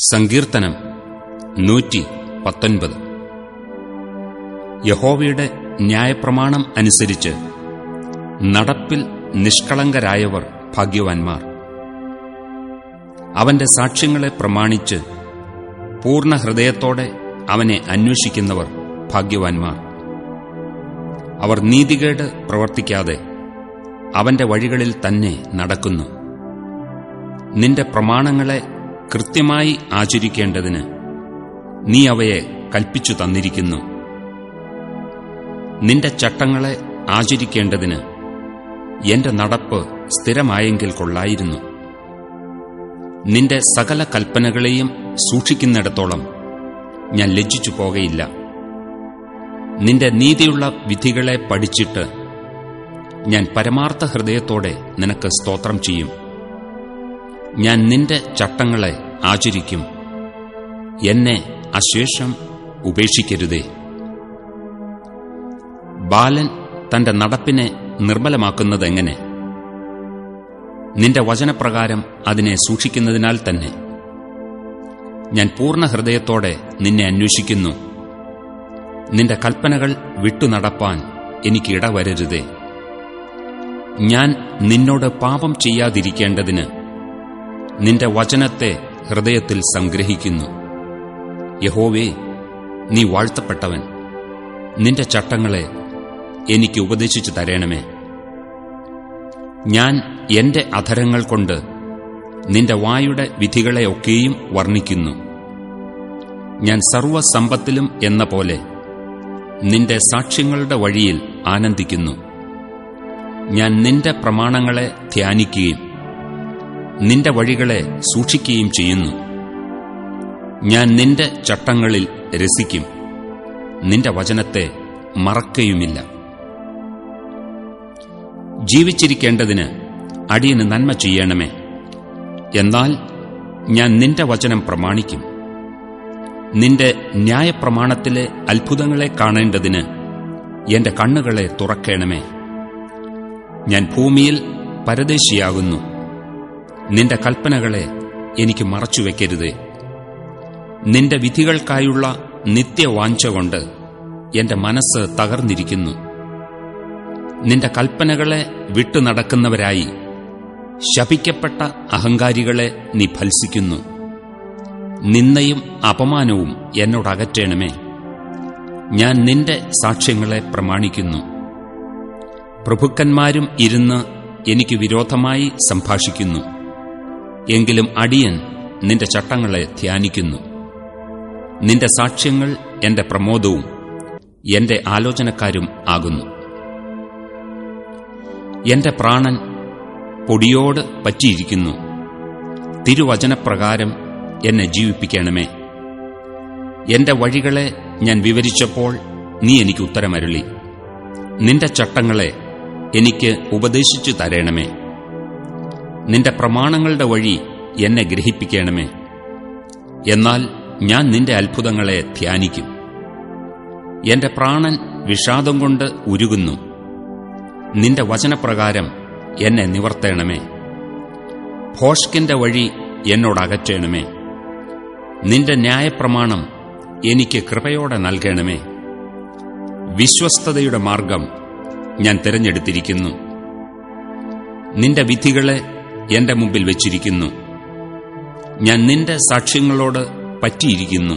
സങ്കീർത്തനം നൂറ്റി പത്തൊൻപത്. യഹോവയുടെ ന്യായപ്രമാണം അനുസരിച്ച് നടപ്പിൽ നിഷ്കളങ്കരായവർ ഭാഗ്യവാന്മാർ. അവന്റെ സാക്ഷ്യങ്ങളെ പ്രമാണിച്ച് പൂർണ ഹൃദയത്തോടെ അവനെ അന്വേഷിക്കുന്നവർ ഭാഗ്യവാന്മാർ. അവർ നീതികേട് പ്രവർത്തിക്കാതെ അവന്റെ വഴികളിൽ തന്നെ നടക്കുന്നു. നിന്റെ പ്രമാണങ്ങളെ കൃത്യമായി ആചരിക്കേണ്ടതിന് നീ അവയെ കൽപ്പിച്ചു തന്നിരിക്കുന്നു. നിന്റെ ചട്ടങ്ങളെ ആചരിക്കേണ്ടതിന് എന്റെ നടപ്പ് സ്ഥിരമായെങ്കിൽ കൊള്ളായിരുന്നു. നിന്റെ സകല കൽപ്പനകളെയും സൂക്ഷിക്കുന്നിടത്തോളം ഞാൻ ലജ്ജിച്ചു പോകയില്ല. നിന്റെ നീതിയുള്ള വിധികളെ പഠിച്ചിട്ട് ഞാൻ പരമാർത്ഥ ഹൃദയത്തോടെ നിനക്ക് സ്തോത്രം ചെയ്യും. ഞാൻ നിന്റെ ചട്ടങ്ങളെ ആചരിക്കും. എന്നെ അശേഷം ഉപേക്ഷിക്കരുതേ. ബാലൻ തന്റെ നടപ്പിനെ നിർമ്മലമാക്കുന്നതെങ്ങനെ? നിന്റെ വചനപ്രകാരം അതിനെ സൂക്ഷിക്കുന്നതിനാൽ തന്നെ. ഞാൻ പൂർണ ഹൃദയത്തോടെ നിന്നെ അന്വേഷിക്കുന്നു. നിന്റെ കൽപ്പനകൾ വിട്ടുനടപ്പാൻ എനിക്ക് ഇടവരരുതേ. ഞാൻ നിന്നോട് പാപം ചെയ്യാതിരിക്കേണ്ടതിന് നിന്റെ വചനത്തെ ഹൃദയത്തിൽ സംഗ്രഹിക്കുന്നു. യഹോവേ നീ വാഴ്ത്തപ്പെട്ടവൻ. നിന്റെ ചട്ടങ്ങളെ എനിക്ക് ഉപദേശിച്ചു തരേണമേ. ഞാൻ എന്റെ അധരങ്ങൾ കൊണ്ട് നിന്റെ വായുടെ വിധികളെയൊക്കെയും വർണിക്കുന്നു. ഞാൻ സർവസമ്പത്തിലും എന്ന പോലെ നിന്റെ സാക്ഷ്യങ്ങളുടെ വഴിയിൽ ആനന്ദിക്കുന്നു. ഞാൻ നിന്റെ പ്രമാണങ്ങളെ ധ്യാനിക്കുകയും നിന്റെ വഴികളെ സൂക്ഷിക്കുകയും ചെയ്യുന്നു. ഞാൻ നിന്റെ ചട്ടങ്ങളിൽ രസിക്കും. നിന്റെ വചനത്തെ മറക്കയുമില്ല. ജീവിച്ചിരിക്കേണ്ടതിന് അടിയന് നന്മ ചെയ്യണമേ. എന്നാൽ ഞാൻ നിന്റെ വചനം പ്രമാണിക്കും. നിന്റെ ന്യായപ്രമാണത്തിലെ അത്ഭുതങ്ങളെ കാണേണ്ടതിന് എന്റെ കണ്ണുകളെ തുറക്കണമേ. ഞാൻ ഭൂമിയിൽ പരദേശിയാകുന്നു. നിന്റെ കൽപ്പനകളെ എനിക്ക് മറച്ചുവെക്കരുതേ നിന്റെ വിധികൾക്കായുള്ള നിത്യവാഞ്ച കൊണ്ട് എന്റെ മനസ്സ് തകർന്നിരിക്കുന്നു. നിന്റെ കൽപ്പനകളെ വിട്ടു നടക്കുന്നവരായി ശപിക്കപ്പെട്ട അഹങ്കാരികളെ നീ ഫൽസിക്കുന്നു. നിന്നയും അപമാനവും എന്നോടകറ്റേണമേ ഞാൻ നിന്റെ സാക്ഷ്യങ്ങളെ പ്രമാണിക്കുന്നു. പ്രഭുക്കന്മാരും ഇരുന്ന് എനിക്ക് വിരോധമായി സംഭാഷിക്കുന്നു. എങ്കിലും അടിയൻ നിന്റെ ചട്ടങ്ങളെ ധ്യാനിക്കുന്നു. നിന്റെ സാക്ഷ്യങ്ങൾ എന്റെ പ്രമോദവും എന്റെ ആലോചനക്കാരും ആകുന്നു. എന്റെ പ്രാണൻ പൊടിയോട് പറ്റിയിരിക്കുന്നു. തിരുവചനപ്രകാരം എന്നെ ജീവിപ്പിക്കണമേ. എന്റെ വഴികളെ ഞാൻ വിവരിച്ചപ്പോൾ നീ എനിക്ക് ഉത്തരമരുളി. നിന്റെ ചട്ടങ്ങളെ എനിക്ക് ഉപദേശിച്ചു തരേണമേ. നിന്റെ പ്രമാണങ്ങളുടെ വഴി എന്നെ ഗ്രഹിപ്പിക്കണമേ. എന്നാൽ ഞാൻ നിന്റെ അത്ഭുതങ്ങളെ ധ്യാനിക്കും. എന്റെ പ്രാണൻ വിഷാദം കൊണ്ട് ഉരുകുന്നു. നിന്റെ വചനപ്രകാരം എന്നെ നിവർത്തേണമേ. ഭോഷ്കിന്റെ വഴി എന്നോടകറ്റേണമേ നിന്റെ ന്യായപ്രമാണം എനിക്ക് കൃപയോടെ നൽകണമേ. വിശ്വസ്തതയുടെ മാർഗം ഞാൻ തിരഞ്ഞെടുത്തിരിക്കുന്നു. നിന്റെ വിധികളെ എന്റെ മുമ്പിൽ വെച്ചിരിക്കുന്നു. ഞാൻ നിന്റെ സാക്ഷ്യങ്ങളോട് പറ്റിയിരിക്കുന്നു.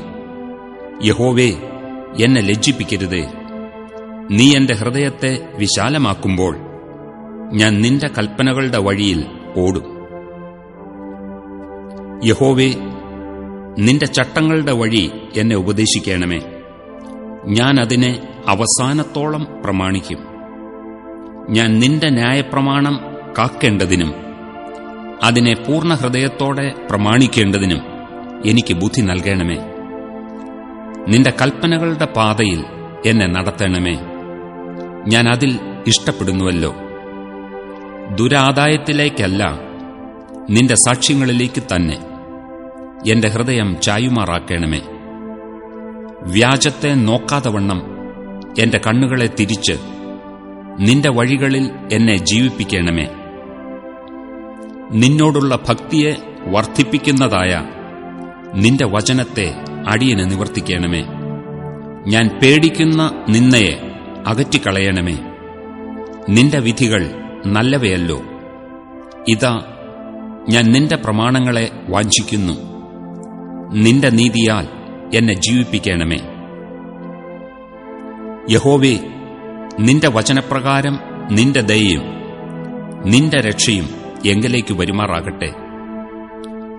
യഹോവേ എന്നെ ലജ്ജിപ്പിക്കരുതേ. നീ എന്റെ ഹൃദയത്തെ വിശാലമാക്കുമ്പോൾ ഞാൻ നിന്റെ കൽപ്പനകളുടെ വഴിയിൽ ഓടും. യഹോവേ നിന്റെ ചട്ടങ്ങളുടെ വഴി എന്നെ ഉപദേശിക്കണമേ. ഞാൻ അതിനെ അവസാനത്തോളം പ്രമാണിക്കും. ഞാൻ നിന്റെ ന്യായപ്രമാണം കാക്കേണ്ടതിനും അതിനെ പൂർണ ഹൃദയത്തോടെ പ്രമാണിക്കേണ്ടതിനും എനിക്ക് ബുദ്ധി നൽകണമേ. നിന്റെ കൽപ്പനകളുടെ പാതയിൽ എന്നെ നടത്തണമേ. ഞാൻ അതിൽ ഇഷ്ടപ്പെടുന്നുവല്ലോ. ദുരാദായത്തിലേക്കല്ല നിന്റെ സാക്ഷ്യങ്ങളിലേക്ക് തന്നെ എന്റെ ഹൃദയം ചായുമാറാക്കണമേ. വ്യാജത്തെ നോക്കാതവണ്ണം എന്റെ കണ്ണുകളെ തിരിച്ച് നിന്റെ വഴികളിൽ എന്നെ ജീവിപ്പിക്കണമേ. നിന്നോടുള്ള ഭക്തിയെ വർദ്ധിപ്പിക്കുന്നതായ നിന്റെ വചനത്തെ അടിയന് നിവർത്തിക്കണമേ. ഞാൻ പേടിക്കുന്ന നിന്നയെ അകറ്റിക്കളയണമേ. നിന്റെ വിധികൾ നല്ലവയല്ലോ. ഇതാ ഞാൻ നിന്റെ പ്രമാണങ്ങളെ വാഞ്ചിക്കുന്നു. നിന്റെ നീതിയാൽ എന്നെ ജീവിപ്പിക്കണമേ. യഹോവേ നിന്റെ വചനപ്രകാരം നിന്റെ ദയയും നിന്റെ രക്ഷയും എങ്കിലേക്ക് വരുമാറാകട്ടെ.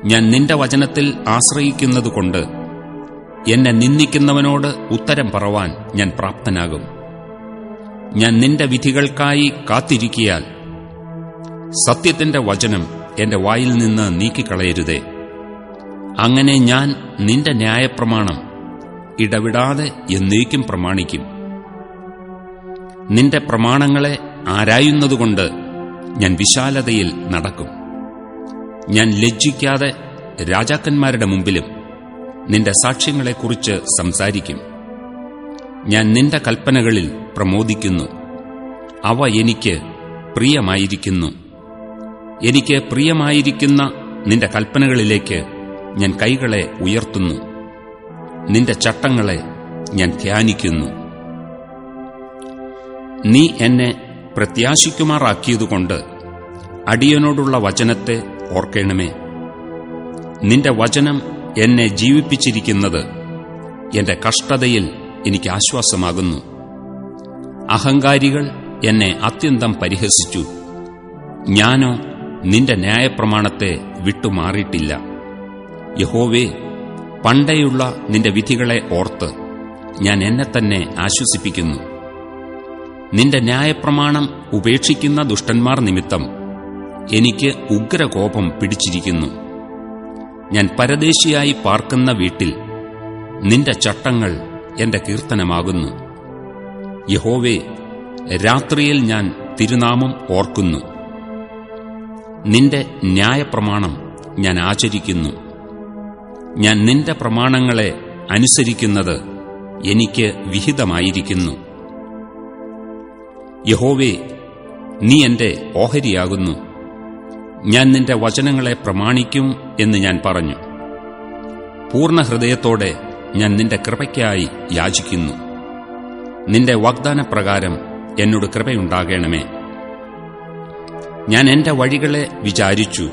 ഞാൻ നിന്റെ വചനത്തിൽ ആശ്രയിക്കുന്നതുകൊണ്ട് എന്നെ നിന്ദിക്കുന്നവനോട് ഉത്തരം പറവാൻ ഞാൻ പ്രാപ്തനാകും. ഞാൻ നിന്റെ വിധികൾക്കായി കാത്തിരിക്കിയാൽ സത്യത്തിന്റെ വചനം എന്റെ വായിൽ നിന്ന് നീക്കിക്കളയരുതേ. അങ്ങനെ ഞാൻ നിന്റെ ന്യായപ്രമാണം ഇടവിടാതെ എന്നേക്കും പ്രമാണിക്കും. നിന്റെ പ്രമാണങ്ങളെ ആരായുന്നതുകൊണ്ട് ഞാൻ വിശാലതയിൽ നടക്കും. ഞാൻ ലജ്ജിക്കാതെ രാജാക്കന്മാരുടെ മുമ്പിലും നിന്റെ സാക്ഷ്യങ്ങളെക്കുറിച്ച് സംസാരിക്കും. ഞാൻ നിന്റെ കൽപ്പനകളിൽ പ്രമോദിക്കുന്നു. അവ എനിക്ക് പ്രിയമായിരിക്കുന്നു. എനിക്ക് പ്രിയമായിരിക്കുന്ന നിന്റെ കൽപ്പനകളിലേക്ക് ഞാൻ കൈകളെ ഉയർത്തുന്നു. നിന്റെ ചട്ടങ്ങളെ ഞാൻ ധ്യാനിക്കുന്നു. നീ എന്നെ പ്രത്യാശിക്കുമാറാക്കിയതുകൊണ്ട് അടിയനോടുള്ള വചനത്തെ ഓർക്കണമേ. നിന്റെ വചനം എന്നെ ജീവിപ്പിച്ചിരിക്കുന്നത് എന്റെ കഷ്ടതയിൽ എനിക്ക് ആശ്വാസമാകുന്നു. അഹങ്കാരികൾ എന്നെ അത്യന്തം പരിഹസിച്ചു. ഞാനോ നിന്റെ ന്യായപ്രമാണത്തെ വിട്ടുമാറിയിട്ടില്ല. യഹോവേ പണ്ടേയുള്ള നിന്റെ വിധികളെ ഓർത്ത് ഞാൻ എന്നെ തന്നെ ആശ്വസിപ്പിക്കുന്നു. നിന്റെ ന്യായപ്രമാണം ഉപേക്ഷിക്കുന്ന ദുഷ്ടന്മാർ നിമിത്തം എനിക്ക് ഉഗ്രകോപം പിടിച്ചിരിക്കുന്നു. ഞാൻ പരദേശിയായി പാർക്കുന്ന വീട്ടിൽ നിന്റെ ചട്ടങ്ങൾ എന്റെ കീർത്തനമാകുന്നു. യഹോവേ രാത്രിയിൽ ഞാൻ തിരുനാമം ഓർക്കുന്നു. നിന്റെ ന്യായപ്രമാണം ഞാൻ ആചരിക്കുന്നു. ഞാൻ നിന്റെ പ്രമാണങ്ങളെ അനുസരിക്കുന്നത് എനിക്ക് വിഹിതമായിരിക്കുന്നു. യഹോവേ നീ എന്റെ ഓഹരിയാകുന്നു. ഞാൻ നിന്റെ വചനങ്ങളെ പ്രമാണിക്കും എന്ന് ഞാൻ പറഞ്ഞു. പൂർണ ഹൃദയത്തോടെ ഞാൻ നിന്റെ കൃപയ്ക്കായി യാചിക്കുന്നു. നിന്റെ വാഗ്ദാനപ്രകാരം എന്നോട് കൃപയുണ്ടാകണമേ. ഞാൻ എന്റെ വഴികളെ വിചാരിച്ചു.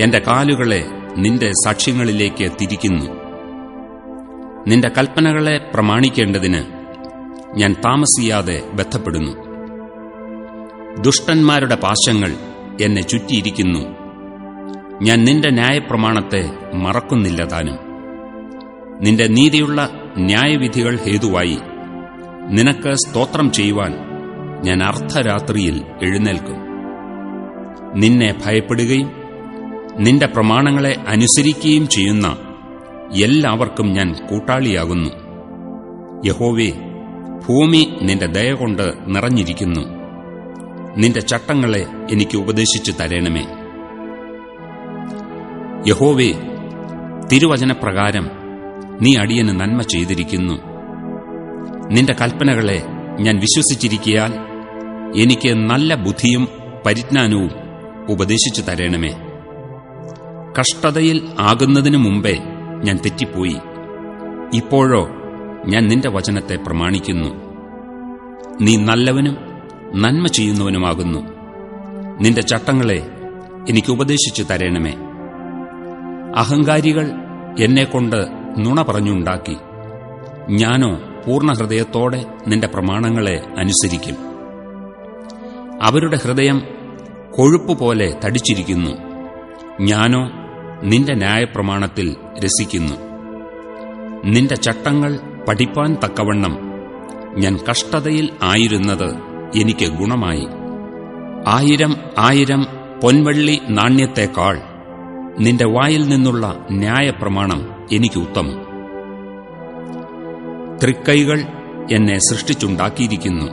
എന്റെ കാലുകളെ നിന്റെ സാക്ഷ്യങ്ങളിലേക്ക് തിരിക്കുന്നു. നിന്റെ കൽപ്പനകളെ പ്രമാണിക്കേണ്ടതിന് ഞാൻ താമസിയാതെ ബന്ധപ്പെടുന്നു ദുഷ്ടന്മാരുടെ പാശങ്ങൾ എന്നെ ചുറ്റിയിരിക്കുന്നു. ഞാൻ നിന്റെ ന്യായപ്രമാണത്തെ മറക്കുന്നില്ല താനും. നിന്റെ നീതിയുള്ള ന്യായവിധികൾ ഹേതുവായി. നിനക്ക് സ്തോത്രം ചെയ്യുവാൻ ഞാൻ അർദ്ധരാത്രിയിൽ എഴുന്നേൽക്കും. നിന്നെ ഭയപ്പെടുകയും നിന്റെ പ്രമാണങ്ങളെ അനുസരിക്കുകയും ചെയ്യുന്ന എല്ലാവർക്കും ഞാൻ കൂട്ടാളിയാകുന്നു. യഹോവേ ഭൂമി നിന്റെ ദയകൊണ്ട് നിറഞ്ഞിരിക്കുന്നു. നിന്റെ ചട്ടങ്ങളെ എനിക്ക് ഉപദേശിച്ചു തരണമേ. യഹോവേ തിരുവചനപ്രകാരം നീ അടിയന് നന്മ ചെയ്തിരിക്കുന്നു. നിന്റെ കൽപ്പനകളെ ഞാൻ വിശ്വസിച്ചിരിക്കാൻ എനിക്ക് നല്ല ബുദ്ധിയും പരിജ്ഞാനവും ഉപദേശിച്ചു തരണമേ. കഷ്ടതയിൽ ആകുന്നതിനു മുമ്പേ ഞാൻ തെറ്റിപ്പോയി. ഇപ്പോഴോ ഞാൻ നിന്റെ വചനത്തെ പ്രമാണിക്കുന്നു. നീ നല്ലവനും നന്മ ചെയ്യുന്നവനുമാകുന്നു. നിന്റെ ചട്ടങ്ങളെ എനിക്ക് ഉപദേശിച്ചു തരേണമേ. അഹങ്കാരികൾ എന്നെക്കൊണ്ട് നുണ പറഞ്ഞുണ്ടാക്കി. ഞാനോ പൂർണഹൃദയത്തോടെ നിന്റെ പ്രമാണങ്ങളെ അനുസരിക്കും. അവരുടെ ഹൃദയം കൊഴുപ്പ് പോലെ തടിച്ചിരിക്കുന്നു. ഞാനോ നിന്റെ ന്യായപ്രമാണത്തിൽ രസിക്കുന്നു. നിന്റെ ചട്ടങ്ങൾ പഠിപ്പാൻ തക്കവണ്ണം ഞാൻ കഷ്ടതയിൽ ആയിരുന്നത് എനിക്ക് ഗുണമായി. ആയിരം ആയിരം പൊൻവള്ളി നാണ്യത്തെക്കാൾ നിന്റെ വായിൽ നിന്നുള്ള ന്യായപ്രമാണം എനിക്ക് ഉത്തമം. തൃക്കൈകൾ എന്നെ സൃഷ്ടിച്ചുണ്ടാക്കിയിരിക്കുന്നു.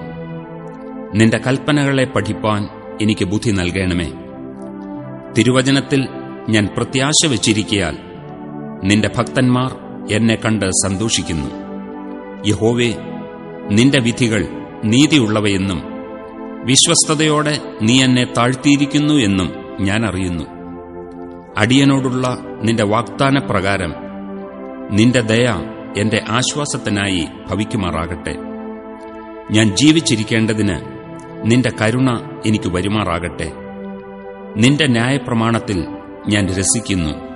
നിന്റെ കൽപ്പനകളെ പഠിപ്പാൻ എനിക്ക് ബുദ്ധി നൽകണമേ. തിരുവചനത്തിൽ ഞാൻ പ്രത്യാശ വച്ചിരിക്കയാൽ നിന്റെ ഭക്തന്മാർ എന്നെ കണ്ട് സന്തോഷിക്കുന്നു. യഹോവേ നിന്റെ വിധികൾ നീതിയുള്ളവയെന്നും വിശ്വസ്തയോടെ നീ എന്നെ താഴ്ത്തിയിരിക്കുന്നു എന്നും ഞാൻ അറിയുന്നു. അടിയനോടുള്ള നിന്റെ വാഗ്ദാനപ്രകാരം നിന്റെ ദയ എന്റെ ആശ്വാസത്തിനായി ഭവിക്കുമാറാകട്ടെ. ഞാൻ ജീവിച്ചിരിക്കേണ്ടതിന് നിന്റെ കരുണ എനിക്ക് വരുമാറാകട്ടെ. നിന്റെ ന്യായപ്രമാണത്തിൽ ഞാൻ രസിക്കുന്നു.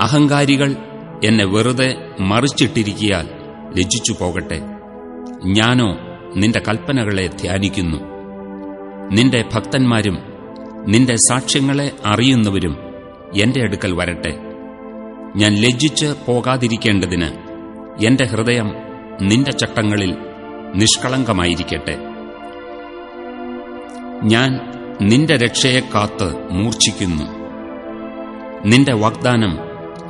അഹങ്കാരികൾ എന്നെ വെറുതെ മറിച്ചിട്ടിരിക്കിയാൽ ലജ്ജിച്ചു പോകട്ടെ ഞാനോ നിന്റെ കൽപ്പനകളെ ധ്യാനിക്കുന്നു. നിന്റെ ഭക്തന്മാരും നിന്റെ സാക്ഷ്യങ്ങളെ അറിയുന്നവരും എന്റെ അടുക്കൽ വരട്ടെ. ഞാൻ ലജ്ജിച്ച് പോകാതിരിക്കേണ്ടതിന് എന്റെ ഹൃദയം നിന്റെ ചട്ടങ്ങളിൽ നിഷ്കളങ്കമായിരിക്കട്ടെ. ഞാൻ നിന്റെ രക്ഷയെ കാത്ത് മൂർച്ഛിക്കുന്നു. നിന്റെ വാഗ്ദാനം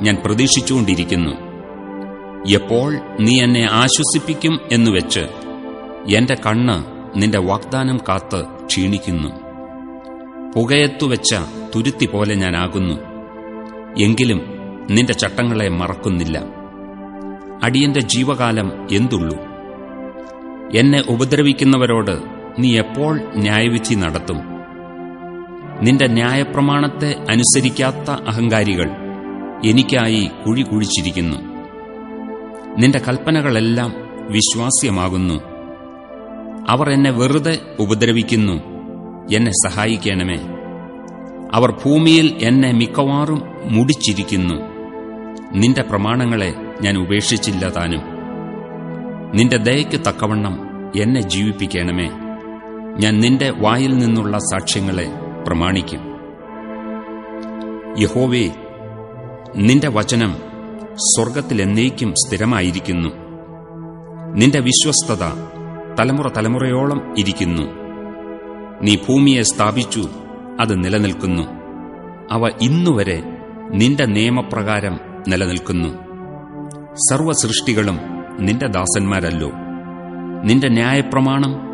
ഞാൻ പ്രതീക്ഷിച്ചുകൊണ്ടിരിക്കുന്നു. എപ്പോൾ നീ എന്നെ ആശ്വസിപ്പിക്കും എന്നുവെച്ച് എന്റെ കണ്ണ് നിന്റെ വാഗ്ദാനം കാത്ത് ക്ഷീണിക്കുന്നു. പുകയത്തുവെച്ച തുരുത്തി പോലെ ഞാനാകുന്നു എങ്കിലും നിന്റെ ചട്ടങ്ങളെ മറക്കുന്നില്ല. അടിയന്റെ ജീവകാലം എന്തുള്ളൂ? എന്നെ ഉപദ്രവിക്കുന്നവരോട് നീ എപ്പോൾ ന്യായവിധി നടത്തും? നിന്റെ ന്യായപ്രമാണത്തെ അനുസരിക്കാത്ത അഹങ്കാരികൾ എനിക്കായി കുഴി കുഴിച്ചിരിക്കുന്നു. നിന്റെ കൽപ്പനകളെല്ലാം വിശ്വാസ്യമാകുന്നു. അവർ എന്നെ വെറുതെ ഉപദ്രവിക്കുന്നു. എന്നെ സഹായിക്കണമേ. അവർ ഭൂമിയിൽ എന്നെ മിക്കവാറും മുടിച്ചിരിക്കുന്നു. നിന്റെ പ്രമാണങ്ങളെ ഞാൻ ഉപേക്ഷിച്ചില്ല താനും. നിന്റെ ദയയ്ക്ക് തക്കവണ്ണം എന്നെ ജീവിപ്പിക്കണമേ. ഞാൻ നിന്റെ വായിൽ നിന്നുള്ള സാക്ഷ്യങ്ങളെ പ്രമാണിക്കും. യഹോവേ നിന്റെ വചനം സ്വർഗത്തിലെന്നേക്കും സ്ഥിരമായിരിക്കുന്നു. നിന്റെ വിശ്വസ്തത തലമുറ തലമുറയോളം ഇരിക്കുന്നു. നീ ഭൂമിയെ സ്ഥാപിച്ചു അത് നിലനിൽക്കുന്നു. അവ ഇന്നുവരെ നിന്റെ നിയമപ്രകാരം നിലനിൽക്കുന്നു. സർവസൃഷ്ടികളും നിന്റെ ദാസന്മാരല്ലോ. നിന്റെ ന്യായപ്രമാണം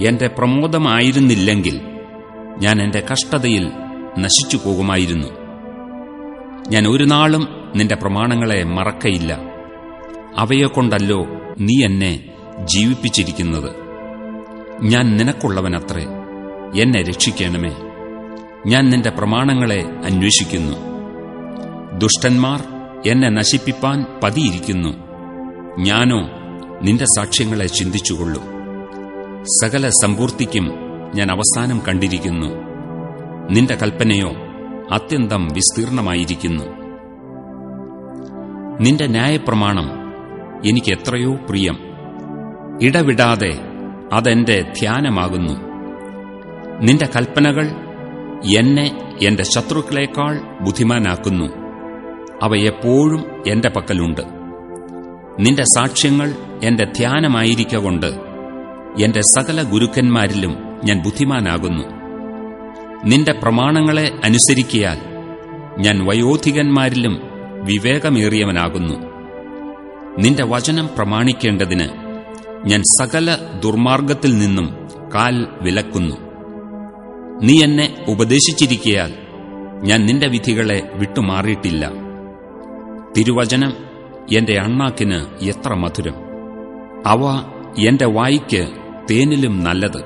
എന്റെ പ്രമോദമായിരുന്നില്ലെങ്കിൽ ഞാൻ എന്റെ കഷ്ടതയിൽ നശിച്ചു പോകുമായിരുന്നു ഞാൻ ഒരു നാളും നിന്റെ പ്രമാണങ്ങളെ മറക്കയില്ല. അവയെക്കൊണ്ടല്ലോ നീ എന്നെ ജീവിപ്പിച്ചിരിക്കുന്നത്. ഞാൻ നിനക്കുള്ളവനത്രേ. എന്നെ രക്ഷിക്കണമേ. ഞാൻ നിന്റെ പ്രമാണങ്ങളെ അന്വേഷിക്കുന്നു. ദുഷ്ടന്മാർ എന്നെ നശിപ്പിപ്പാൻ പതിയിരിക്കുന്നു. ഞാനോ നിന്റെ സാക്ഷ്യങ്ങളെ ചിന്തിച്ചുകൊള്ളും. സകല സമ്പൂർത്തിക്കും ഞാൻ അവസാനം കണ്ടിരിക്കുന്നു. നിന്റെ കൽപ്പനയോ അത്യന്തം വിസ്തീർണമായിരിക്കുന്നു. നിന്റെ ന്യായപ്രമാണം എനിക്ക് എത്രയോ പ്രിയം. ഇടവിടാതെ അതെന്റെ ധ്യാനമാകുന്നു. നിന്റെ കൽപ്പനകൾ എന്നെ എന്റെ ശത്രുക്കളേക്കാൾ ബുദ്ധിമാനാക്കുന്നു. അവ എപ്പോഴും എന്റെ പക്കലുണ്ട്. നിന്റെ സാക്ഷ്യങ്ങൾ എന്റെ ധ്യാനമായിരിക്കൊണ്ട് എന്റെ സകല ഗുരുക്കന്മാരിലും ഞാൻ ബുദ്ധിമാനാകുന്നു. നിന്റെ പ്രമാണങ്ങളെ അനുസരിക്കിയാൽ ഞാൻ വയോധികന്മാരിലും വിവേകമേറിയവനാകുന്നു. നിന്റെ വചനം പ്രമാണിക്കേണ്ടതിന് ഞാൻ സകല ദുർമാർഗത്തിൽ നിന്നും കാൽ വിലക്കുന്നു. നീ എന്നെ ഉപദേശിച്ചിരിക്കയാൽ ഞാൻ നിന്റെ വിധികളെ വിട്ടുമാറിയിട്ടില്ല. തിരുവചനം എന്റെ അണ്ണാക്കിന് എത്ര മധുരം. അവ എന്റെ വായിക്ക് തേനിലും നല്ലത്.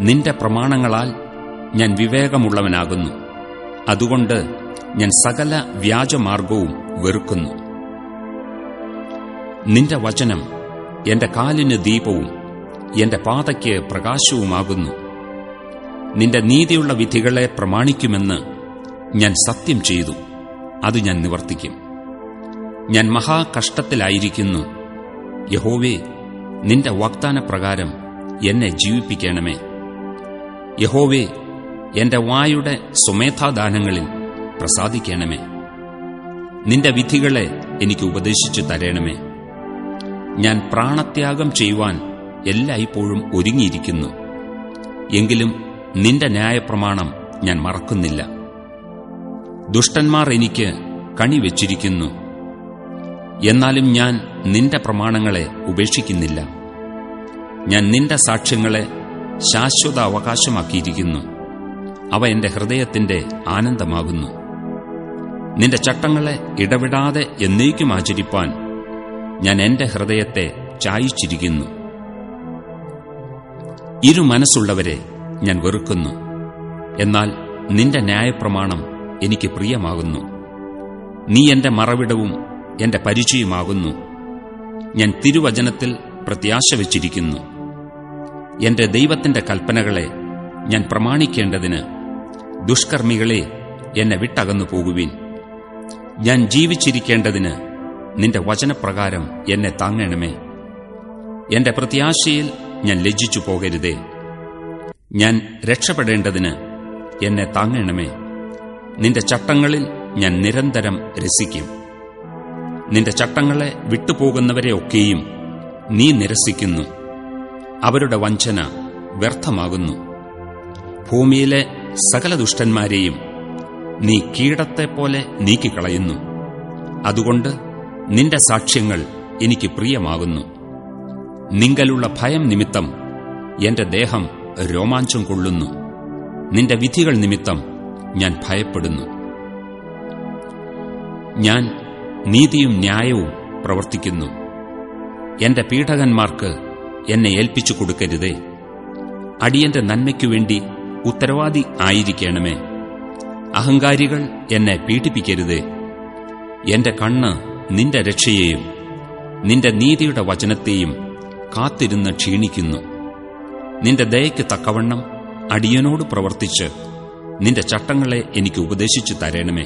നിന്റെ പ്രമാണങ്ങളാൽ ഞാൻ വിവേകമുള്ളവനാകുന്നു. അതുകൊണ്ട് ഞാൻ സകല വ്യാജമാർഗവും വെറുക്കുന്നു. നിന്റെ വചനം എന്റെ കാലിന് ദീപവും എന്റെ പാതയ്ക്ക് പ്രകാശവുമാകുന്നു. നിന്റെ നീതിയുള്ള വിധികളെ പ്രമാണിക്കുമെന്ന് ഞാൻ സത്യം ചെയ്തു. അത് ഞാൻ നിവർത്തിക്കും. ഞാൻ മഹാകഷ്ടത്തിലായിരിക്കുന്നു. യഹോവേ നിന്റെ വാഗ്ദാനപ്രകാരം എന്നെ ജീവിപ്പിക്കണമേ. യഹോവേ എന്റെ വായുടെ സ്വമേധാദാനങ്ങളിൽ പ്രസാദിക്കണമേ. നിന്റെ വിധികളെ എനിക്ക് ഉപദേശിച്ചു തരണമേ. ഞാൻ പ്രാണത്യാഗം ചെയ്യുവാൻ എല്ലായ്പ്പോഴും ഒരുങ്ങിയിരിക്കുന്നു. എങ്കിലും നിന്റെ ന്യായപ്രമാണം ഞാൻ മറക്കുന്നില്ല. ദുഷ്ടന്മാർ എനിക്ക് കണിവെച്ചിരിക്കുന്നു എന്നാലും ഞാൻ നിന്റെ പ്രമാണങ്ങളെ ഉപേക്ഷിക്കുന്നില്ല. ഞാൻ നിന്റെ സാക്ഷ്യങ്ങളെ ശാശ്വത അവകാശമാക്കിയിരിക്കുന്നു അവ എന്റെ ഹൃദയത്തിന്റെ ആനന്ദമാകുന്നു. നിന്റെ ചട്ടങ്ങളെ ഇടവിടാതെ എന്നേക്കും ആചരിപ്പാൻ ഞാൻ എന്റെ ഹൃദയത്തെ ചായിച്ചിരിക്കുന്നു. ഇരു മനസ്സുള്ളവരെ ഞാൻ വെറുക്കുന്നു. എന്നാൽ നിന്റെ ന്യായപ്രമാണം എനിക്ക് പ്രിയമാകുന്നു. നീ എന്റെ മറവിടവും എന്റെ പരിചയമാകുന്നു ഞാൻ തിരുവചനത്തിൽ പ്രത്യാശ വച്ചിരിക്കുന്നു. എന്റെ ദൈവത്തിന്റെ കൽപ്പനകളെ ഞാൻ പ്രമാണിക്കേണ്ടതിന് ദുഷ്കർമ്മികളെ എന്നെ വിട്ടകന്നു പോകുവിൻ ഞാൻ ജീവിച്ചിരിക്കേണ്ടതിന് നിന്റെ വചനപ്രകാരം എന്നെ താങ്ങണമേ. എന്റെ പ്രത്യാശയിൽ ഞാൻ ലജ്ജിച്ചു പോകരുതേ. ഞാൻ രക്ഷപ്പെടേണ്ടതിന് എന്നെ താങ്ങണമേ. നിന്റെ ചട്ടങ്ങളിൽ ഞാൻ നിരന്തരം രസിക്കും. നിന്റെ ചട്ടങ്ങളെ വിട്ടുപോകുന്നവരെയൊക്കെയും നീ നിരസിക്കുന്നു. അവരുടെ വഞ്ചന വ്യർത്ഥമാകുന്നു. ഭൂമിയിലെ സകല ദുഷ്ടന്മാരെയും നീ കീടത്തെപ്പോലെ നീക്കിക്കളയുന്നു. അതുകൊണ്ട് നിന്റെ സാക്ഷ്യങ്ങൾ എനിക്ക് പ്രിയമാകുന്നു. നിങ്കലുള്ള ഭയം നിമിത്തം എന്റെ ദേഹം രോമാഞ്ചം കൊള്ളുന്നു. നിന്റെ വിധികൾ നിമിത്തം ഞാൻ ഭയപ്പെടുന്നു. ഞാൻ നീതിയും ന്യായവും പ്രവർത്തിക്കുന്നു. എന്റെ പീഠകന്മാർക്ക് എന്നെ ഏൽപ്പിച്ചു കൊടുക്കരുതേ. അടിയന്റെ നന്മയ്ക്കുവേണ്ടി ഉത്തരവാദി ആയിരിക്കണമേ. അഹങ്കാരികൾ എന്നെ പീഡിപ്പിക്കരുതേ. എന്റെ കണ്ണ് നിന്റെ രക്ഷയെയും നിന്റെ നീതിയുടെ വചനത്തെയും കാത്തിരുന്ന് ക്ഷീണിക്കുന്നു. നിന്റെ ദയയ്ക്ക് തക്കവണ്ണം അടിയനോട് പ്രവർത്തിച്ച് നിന്റെ ചട്ടങ്ങളെ എനിക്ക് ഉപദേശിച്ചു തരണമേ.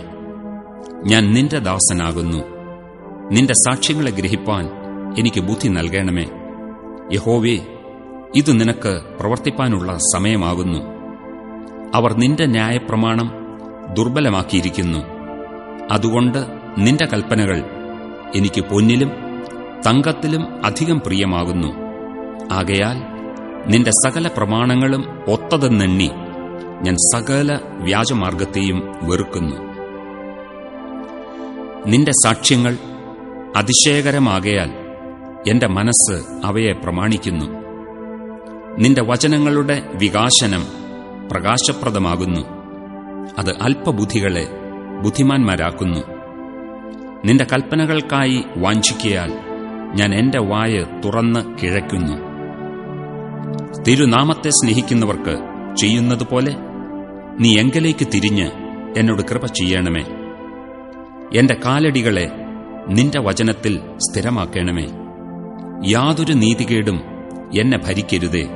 ഞാൻ നിന്റെ ദാസനാകുന്നു. നിന്റെ സാക്ഷ്യങ്ങളെ ഗ്രഹിപ്പാൻ എനിക്ക് ബുദ്ധി നൽകണമേ. യഹോവേ ഇത് നിനക്ക് പ്രവർത്തിപ്പാനുള്ള സമയമാകുന്നു. അവർ നിന്റെ ന്യായപ്രമാണം ദുർബലമാക്കിയിരിക്കുന്നു. അതുകൊണ്ട് നിന്റെ കൽപ്പനകൾ എനിക്ക് പൊന്നിലും തങ്കത്തിലും അധികം പ്രിയമാകുന്നു. ആകയാൽ നിന്റെ സകല പ്രമാണങ്ങളും ഒത്തതെന്നെണ്ണി ഞാൻ സകല വ്യാജമാർഗത്തെയും വെറുക്കുന്നു. നിന്റെ സാക്ഷ്യങ്ങൾ അതിശയകരമാകയാൽ എന്റെ മനസ്സ് അവയെ പ്രമാണിക്കുന്നു. നിന്റെ വചനങ്ങളുടെ വികാസനം പ്രകാശപ്രദമാകുന്നു. അത് അല്പബുദ്ധികളെ ബുദ്ധിമാന്മാരാക്കുന്നു. നിന്റെ കൽപ്പനകൾക്കായി വാഞ്ചിക്കയാൽ ഞാൻ എന്റെ വായ തുറന്ന് കിഴയ്ക്കുന്നു. തിരുനാമത്തെ സ്നേഹിക്കുന്നവർക്ക് ചെയ്യുന്നതുപോലെ നീ എങ്കിലേക്ക് തിരിഞ്ഞ് എന്നോട് കൃപ ചെയ്യണമേ. എന്റെ കാലടികളെ നിന്റെ വചനത്തിൽ സ്ഥിരമാക്കണമേ. യാതൊരു നീതികേടും എന്നെ ഭരിക്കരുതേ.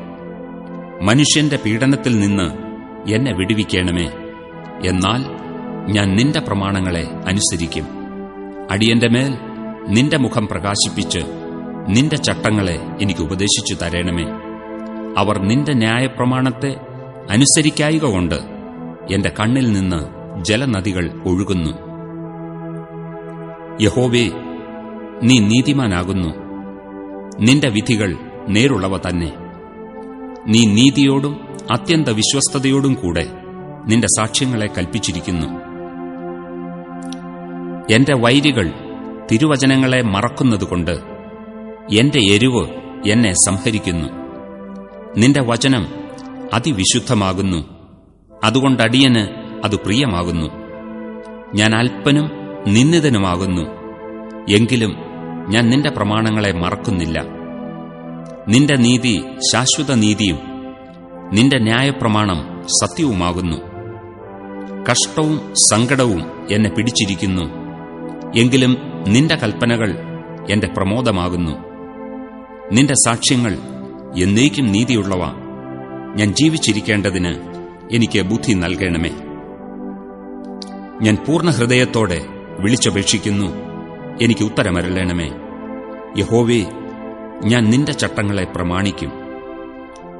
മനുഷ്യന്റെ പീഡനത്തിൽ നിന്ന് എന്നെ വിടുവിക്കണമേ. എന്നാൽ ഞാൻ നിന്റെ പ്രമാണങ്ങളെ അനുസരിക്കും. അടിയന്റെ മേൽ നിന്റെ മുഖം പ്രകാശിപ്പിച്ച് നിന്റെ ചട്ടങ്ങളെ എനിക്ക് ഉപദേശിച്ചു തരേണമേ. അവർ നിന്റെ ന്യായപ്രമാണത്തെ അനുസരിക്കായിക കൊണ്ട് എന്റെ കണ്ണിൽ നിന്ന് ജലനദികൾ ഒഴുകുന്നു. യഹോവേ നീ നീതിമാനാകുന്നു. നിന്റെ വിധികൾ നേരുള്ളവ തന്നെ. നീ നീതിയോടും അത്യന്ത വിശ്വസ്തയോടും കൂടെ നിന്റെ സാക്ഷ്യങ്ങളെ കൽപ്പിച്ചിരിക്കുന്നു. എന്റെ വൈരികൾ തിരുവചനങ്ങളെ മറക്കുന്നതുകൊണ്ട് എന്റെ എരിവ് എന്നെ സംഹരിക്കുന്നു. നിന്റെ വചനം അതിവിശുദ്ധമാകുന്നു. അതുകൊണ്ടടിയന് അത് പ്രിയമാകുന്നു. ഞാൻ അല്പനും നിന്ദിതനുമാകുന്നു. എങ്കിലും ഞാൻ നിന്റെ പ്രമാണങ്ങളെ മറക്കുന്നില്ല. നിന്റെ നീതി ശാശ്വത നീതിയും നിന്റെ ന്യായപ്രമാണം സത്യവുമാകുന്നു. കഷ്ടവും സങ്കടവും എന്നെ പിടിച്ചിരിക്കുന്നു. എങ്കിലും നിന്റെ കൽപ്പനകൾ എന്റെ പ്രമോദമാകുന്നു. നിന്റെ സാക്ഷ്യങ്ങൾ എന്നേക്കും നീതിയുള്ളവ. ഞാൻ ജീവിച്ചിരിക്കേണ്ടതിന് എനിക്ക് ബുദ്ധി നൽകണമേ. ഞാൻ പൂർണ ഹൃദയത്തോടെ വിളിച്ചപേക്ഷിക്കുന്നു. എനിക്ക് ഉത്തരമരളണമേ. യഹോവേ ഞാൻ നിന്റെ ചട്ടങ്ങളെ പ്രമാണിക്കും.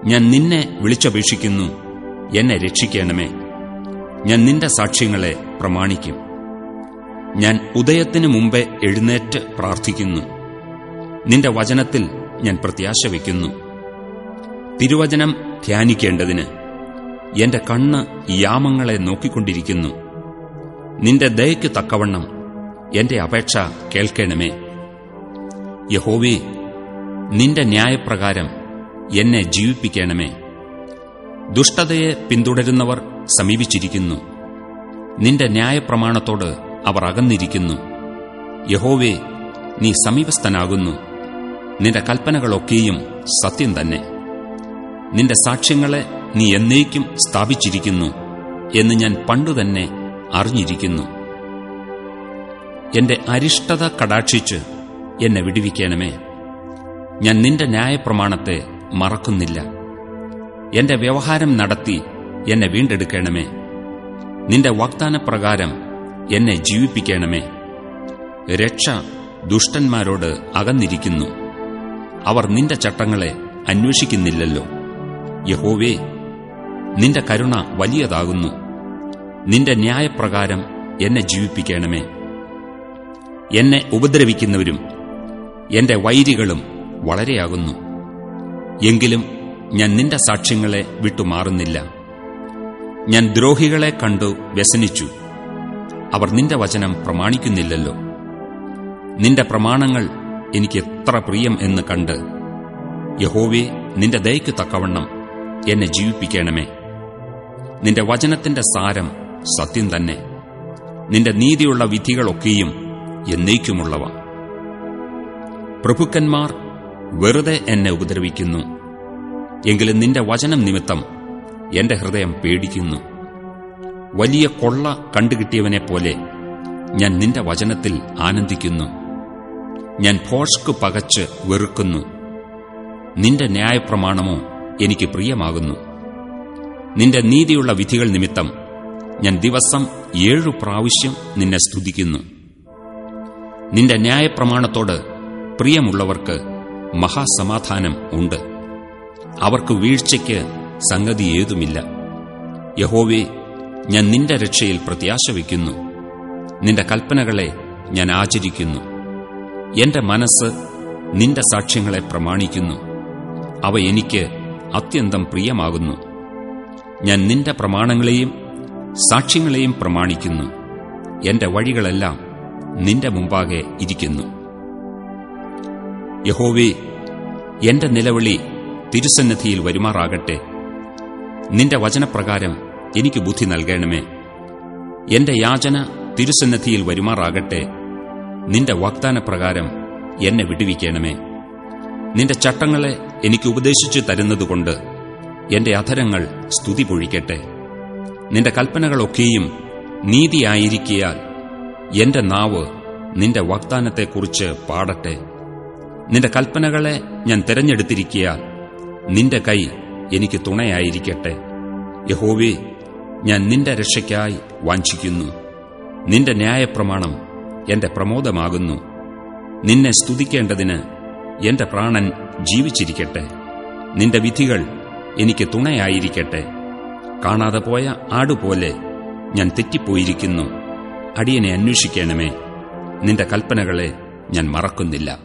ഞാൻ നിന്നെ വിളിച്ചപേക്ഷിക്കുന്നു. എന്നെ രക്ഷിക്കണമേ. ഞാൻ നിന്റെ സാക്ഷ്യങ്ങളെ പ്രമാണിക്കും. ഞാൻ ഉദയത്തിനു മുമ്പേ എഴുന്നേറ്റ് പ്രാർത്ഥിക്കുന്നു. നിന്റെ വചനത്തിൽ ഞാൻ പ്രത്യാശ വയ്ക്കുന്നു. തിരുവചനം ധ്യാനിക്കേണ്ടതിന് എന്റെ കണ്ണ് യാമങ്ങളെ നോക്കിക്കൊണ്ടിരിക്കുന്നു. നിന്റെ ദയയ്ക്ക് തക്കവണ്ണം എന്റെ അപേക്ഷ കേൾക്കണമേ. യഹോവി നിന്റെ ന്യായപ്രകാരം എന്നെ ജീവിപ്പിക്കണമേ. ദുഷ്ടതയെ പിന്തുടരുന്നവർ സമീപിച്ചിരിക്കുന്നു. നിന്റെ ന്യായപ്രമാണത്തോട് അവർ അകന്നിരിക്കുന്നു. യഹോവേ നീ സമീപസ്ഥനാകുന്നു. നിന്റെ കൽപ്പനകളൊക്കെയും സത്യം തന്നെ. നിന്റെ സാക്ഷ്യങ്ങളെ നീ എന്നേക്കും സ്ഥാപിച്ചിരിക്കുന്നു എന്ന് ഞാൻ പണ്ടുതന്നെ അറിഞ്ഞിരിക്കുന്നു. എന്റെ അരിഷ്ടത കടാക്ഷിച്ച് എന്നെ വിടുവിക്കണമേ. ഞാൻ നിന്റെ ന്യായപ്രമാണത്തെ മറക്കുന്നില്ല. എന്റെ വ്യവഹാരം നടത്തി എന്നെ വീണ്ടെടുക്കണമേ. നിന്റെ വാഗ്ദാനപ്രകാരം എന്നെ ജീവിപ്പിക്കണമേ. രക്ഷ ദുഷ്ടന്മാരോട് അകന്നിരിക്കുന്നു. അവർ നിന്റെ ചട്ടങ്ങളെ അന്വേഷിക്കുന്നില്ലല്ലോ. യഹോവേ നിന്റെ കരുണ വലിയതാകുന്നു. നിന്റെ ന്യായപ്രകാരം എന്നെ ജീവിപ്പിക്കണമേ. എന്നെ ഉപദ്രവിക്കുന്നവരും എന്റെ വൈരികളും വളരെയാകുന്നു. എങ്കിലും ഞാൻ നിന്റെ സാക്ഷ്യങ്ങളെ വിട്ടുമാറുന്നില്ല. ഞാൻ ദ്രോഹികളെ കണ്ടു വ്യസനിച്ചു. അവർ നിന്റെ വചനം പ്രമാണിക്കുന്നില്ലല്ലോ. നിന്റെ പ്രമാണങ്ങൾ എനിക്ക് എത്ര പ്രിയം എന്ന് കണ്ട് യഹോവെ നിന്റെ ദയയ്ക്കു തക്കവണ്ണം എന്നെ ജീവിപ്പിക്കണമേ. നിന്റെ വചനത്തിന്റെ സാരം സത്യം തന്നെ. നിന്റെ നീതിയുള്ള വിധികളൊക്കെയും എന്നേക്കുമുള്ളവ. പ്രഭുക്കന്മാർ വെറുതെ എന്നെ ഉപദ്രവിക്കുന്നു. എങ്കിലും നിന്റെ വചനം നിമിത്തം എന്റെ ഹൃദയം പേടിക്കുന്നു. വലിയ കൊള്ള കണ്ടുകിട്ടിയവനെ പോലെ ഞാൻ നിന്റെ വചനത്തിൽ ആനന്ദിക്കുന്നു. ഞാൻ ഭോഷ്കു പകച്ച് വെറുക്കുന്നു. നിന്റെ ന്യായപ്രമാണമോ എനിക്ക് പ്രിയമാകുന്നു. നിന്റെ നീതിയുള്ള വിധികൾ നിമിത്തം ഞാൻ ദിവസം ഏഴു പ്രാവശ്യം നിന്നെ സ്തുതിക്കുന്നു. നിന്റെ ന്യായപ്രമാണത്തോട് പ്രിയമുള്ളവർക്ക് മഹാസമാധാനം ഉണ്ട്. അവർക്ക് വീഴ്ചയ്ക്ക് സംഗതി ഏതുമില്ല യഹോവേ ഞാൻ നിന്റെ രക്ഷയിൽ പ്രത്യാശ വയ്ക്കുന്നു. നിന്റെ കൽപ്പനകളെ ഞാൻ ആചരിക്കുന്നു. എന്റെ മനസ്സ് നിന്റെ സാക്ഷ്യങ്ങളെ പ്രമാണിക്കുന്നു. അവ എനിക്ക് അത്യന്തം പ്രിയമാകുന്നു. ഞാൻ നിന്റെ പ്രമാണങ്ങളെയും സാക്ഷ്യങ്ങളെയും പ്രമാണിക്കുന്നു. എന്റെ വഴികളെല്ലാം നിന്റെ മുമ്പാകെ ഇരിക്കുന്നു. യഹോവേ എന്റെ നിലവിളി തിരുസന്നിധിയിൽ വരുമാറാകട്ടെ. നിന്റെ വചനപ്രകാരം എനിക്ക് ബുദ്ധി നൽകണമേ. എന്റെ യാചന തിരുസന്നിധിയിൽ വരുമാറാകട്ടെ. നിന്റെ വാഗ്ദാനപ്രകാരം എന്നെ വിടുവിക്കണമേ. നിന്റെ ചട്ടങ്ങളെ എനിക്ക് ഉപദേശിച്ചു തരുന്നതുകൊണ്ട് എന്റെ അധരങ്ങൾ സ്തുതി പൊഴിക്കട്ടെ. നിന്റെ കൽപ്പനകളൊക്കെയും നീതിയായിരിക്കിയാൽ എന്റെ നാവ് നിന്റെ വാഗ്ദാനത്തെക്കുറിച്ച് പാടട്ടെ. നിന്റെ കൽപ്പനകളെ ഞാൻ തിരഞ്ഞെടുത്തിരിക്കിയാൽ നിന്റെ കൈ എനിക്ക് തുണയായിരിക്കട്ടെ. യഹോവേ ഞാൻ നിന്റെ രക്ഷയ്ക്കായി വാഞ്ചിക്കുന്നു. നിന്റെ ന്യായപ്രമാണം എന്റെ പ്രമോദമാകുന്നു. നിന്നെ സ്തുതിക്കേണ്ടതിന് എന്റെ പ്രാണൻ ജീവിച്ചിരിക്കട്ടെ. നിന്റെ വിധികൾ എനിക്ക് തുണയായിരിക്കട്ടെ. കാണാതെ പോയ ആടുപോലെ ഞാൻ തെറ്റിപ്പോയിരിക്കുന്നു. അടിയനെ അന്വേഷിക്കണമേ. നിന്റെ കൽപ്പനകളെ ഞാൻ മറക്കുന്നില്ല.